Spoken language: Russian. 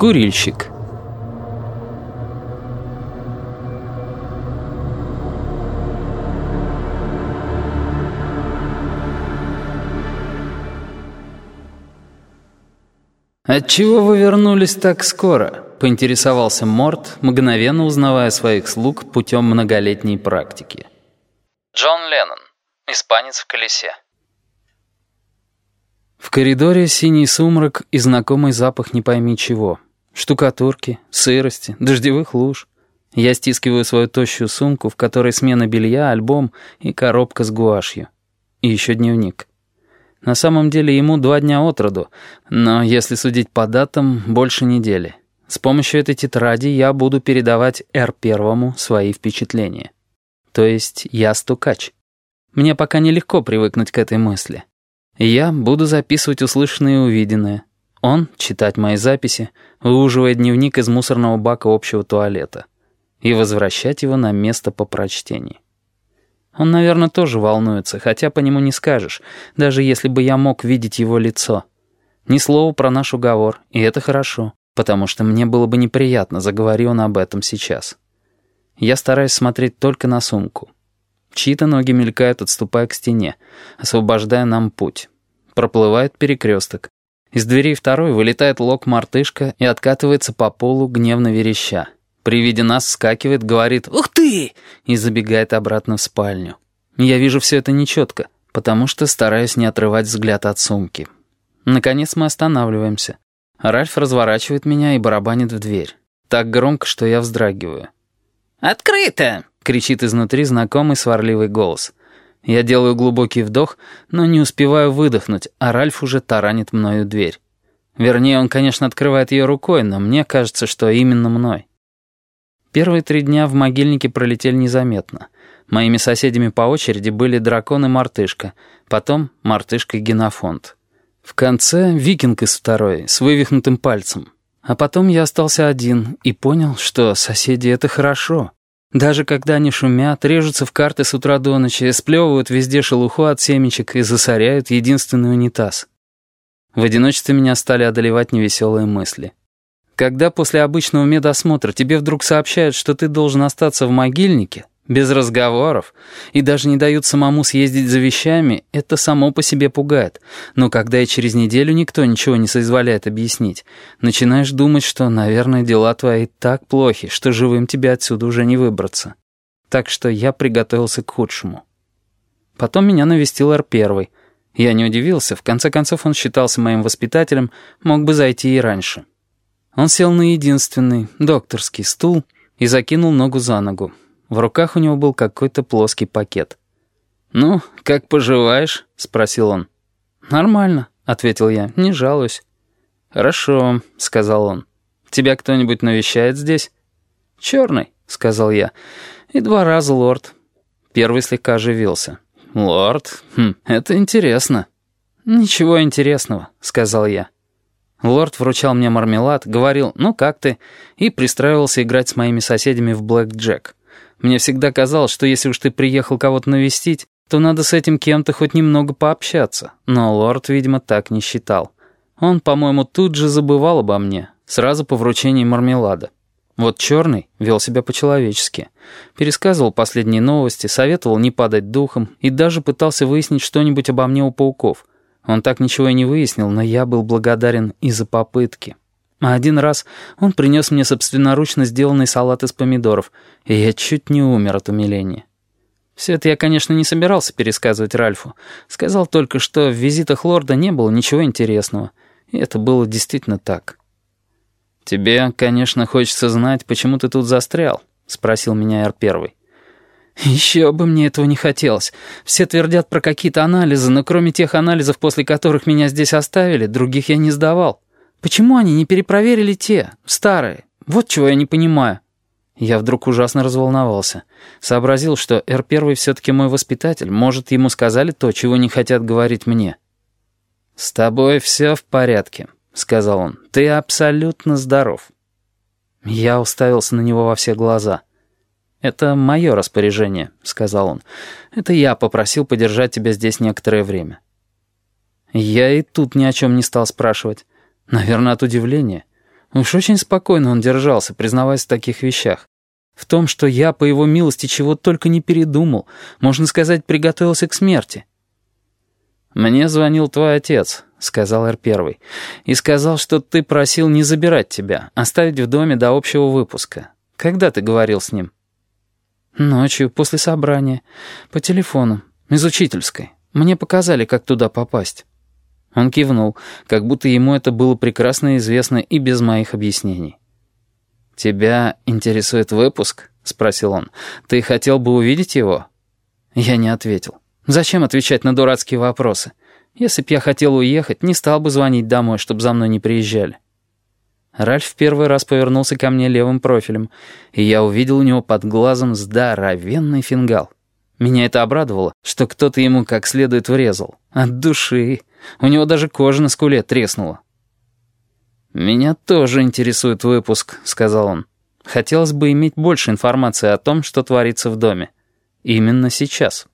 Курильщик. «Отчего вы вернулись так скоро?» — поинтересовался Морт, мгновенно узнавая своих слуг путем многолетней практики. Джон Леннон. Испанец в колесе. В коридоре синий сумрак и знакомый запах не пойми чего. Штукатурки, сырости, дождевых луж. Я стискиваю свою тощую сумку, в которой смена белья, альбом и коробка с гуашью. И еще дневник. На самом деле ему два дня от роду, но, если судить по датам, больше недели. С помощью этой тетради я буду передавать Р-первому свои впечатления. То есть я стукач. Мне пока нелегко привыкнуть к этой мысли. Я буду записывать услышанное и увиденное. Он — читать мои записи, выуживая дневник из мусорного бака общего туалета и возвращать его на место по прочтении. Он, наверное, тоже волнуется, хотя по нему не скажешь, даже если бы я мог видеть его лицо. Ни слова про наш уговор, и это хорошо, потому что мне было бы неприятно, заговори он об этом сейчас. Я стараюсь смотреть только на сумку. Чьи-то ноги мелькают, отступая к стене, освобождая нам путь. Проплывает перекресток. Из дверей второй вылетает лок-мартышка и откатывается по полу, гневно вереща. При виде нас скакивает, говорит «Ух ты!» и забегает обратно в спальню. Я вижу все это нечетко, потому что стараюсь не отрывать взгляд от сумки. Наконец мы останавливаемся. Ральф разворачивает меня и барабанит в дверь. Так громко, что я вздрагиваю. «Открыто!» — кричит изнутри знакомый сварливый голос. Я делаю глубокий вдох, но не успеваю выдохнуть, а Ральф уже таранит мною дверь. Вернее, он, конечно, открывает ее рукой, но мне кажется, что именно мной. Первые три дня в могильнике пролетели незаметно. Моими соседями по очереди были дракон и мартышка, потом мартышка и генофонд. В конце викинг из второй, с вывихнутым пальцем. А потом я остался один и понял, что соседи — это хорошо. Даже когда они шумят, режутся в карты с утра до ночи, сплевывают везде шелуху от семечек и засоряют единственный унитаз. В одиночестве меня стали одолевать невеселые мысли. Когда после обычного медосмотра тебе вдруг сообщают, что ты должен остаться в могильнике, без разговоров, и даже не дают самому съездить за вещами, это само по себе пугает. Но когда и через неделю никто ничего не соизволяет объяснить, начинаешь думать, что, наверное, дела твои так плохи, что живым тебе отсюда уже не выбраться. Так что я приготовился к худшему. Потом меня навестил Р-1. Я не удивился, в конце концов он считался моим воспитателем, мог бы зайти и раньше. Он сел на единственный, докторский стул и закинул ногу за ногу. В руках у него был какой-то плоский пакет. «Ну, как поживаешь?» — спросил он. «Нормально», — ответил я, — «не жалуюсь». «Хорошо», — сказал он. «Тебя кто-нибудь навещает здесь?» «Черный», — сказал я. «И два раза лорд». Первый слегка оживился. «Лорд? Хм, это интересно». «Ничего интересного», — сказал я. Лорд вручал мне мармелад, говорил «ну как ты?» и пристраивался играть с моими соседями в блэк-джек. Мне всегда казалось, что если уж ты приехал кого-то навестить, то надо с этим кем-то хоть немного пообщаться. Но лорд, видимо, так не считал. Он, по-моему, тут же забывал обо мне, сразу по вручении мармелада. Вот Черный вел себя по-человечески. Пересказывал последние новости, советовал не падать духом и даже пытался выяснить что-нибудь обо мне у пауков. Он так ничего и не выяснил, но я был благодарен и за попытки. А один раз он принес мне собственноручно сделанный салат из помидоров, и я чуть не умер от умиления. Все это я, конечно, не собирался пересказывать Ральфу. Сказал только, что в визитах лорда не было ничего интересного. И это было действительно так. «Тебе, конечно, хочется знать, почему ты тут застрял?» — спросил меня Р-1. «Еще бы мне этого не хотелось. Все твердят про какие-то анализы, но кроме тех анализов, после которых меня здесь оставили, других я не сдавал». Почему они не перепроверили те, старые? Вот чего я не понимаю». Я вдруг ужасно разволновался. Сообразил, что Р-1 все-таки мой воспитатель. Может, ему сказали то, чего не хотят говорить мне. «С тобой все в порядке», — сказал он. «Ты абсолютно здоров». Я уставился на него во все глаза. «Это мое распоряжение», — сказал он. «Это я попросил подержать тебя здесь некоторое время». Я и тут ни о чем не стал спрашивать. Наверное, от удивления. Уж очень спокойно он держался, признаваясь в таких вещах. В том, что я, по его милости, чего только не передумал, можно сказать, приготовился к смерти. «Мне звонил твой отец», — сказал Р-1, «и сказал, что ты просил не забирать тебя, оставить в доме до общего выпуска. Когда ты говорил с ним?» «Ночью, после собрания. По телефону. Из учительской. Мне показали, как туда попасть». Он кивнул, как будто ему это было прекрасно известно и без моих объяснений. «Тебя интересует выпуск?» — спросил он. «Ты хотел бы увидеть его?» Я не ответил. «Зачем отвечать на дурацкие вопросы? Если б я хотел уехать, не стал бы звонить домой, чтобы за мной не приезжали». Ральф в первый раз повернулся ко мне левым профилем, и я увидел у него под глазом здоровенный фингал. Меня это обрадовало, что кто-то ему как следует врезал. От души. У него даже кожа на скуле треснула. «Меня тоже интересует выпуск», — сказал он. «Хотелось бы иметь больше информации о том, что творится в доме. Именно сейчас».